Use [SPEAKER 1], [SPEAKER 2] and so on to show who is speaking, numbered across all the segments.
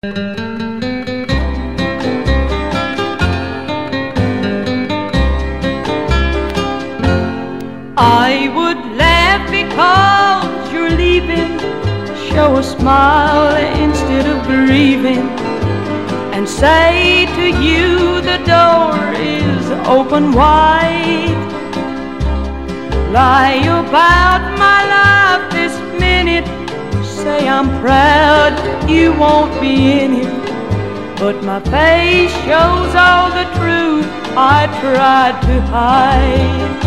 [SPEAKER 1] I would laugh because you're leaving, show a smile instead of grieving, and say to you the door is open wide. Lie about my life this minute, say I'm proud you won't be in it. But my face shows all the truth I tried to hide.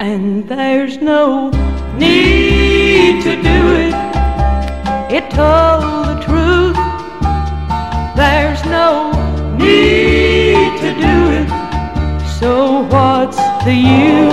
[SPEAKER 1] And there's no need to do it. It told the truth. There's no need to do it. So what's the use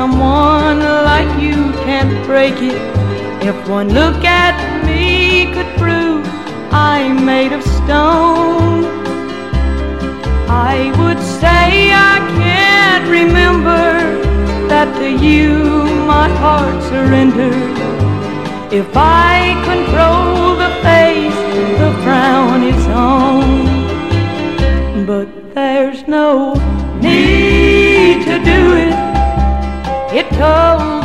[SPEAKER 1] someone like you can't break it. If one look at me could prove I'm made of stone, I would say I can't remember that to you my heart surrendered. If I control the face, the frown is on. But there's no need to do it. It told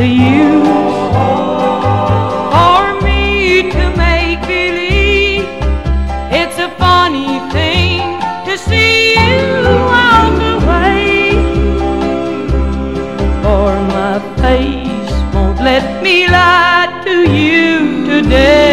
[SPEAKER 1] the use for me to make believe? It's a funny thing to see you on the way. For my face won't let me lie to you today.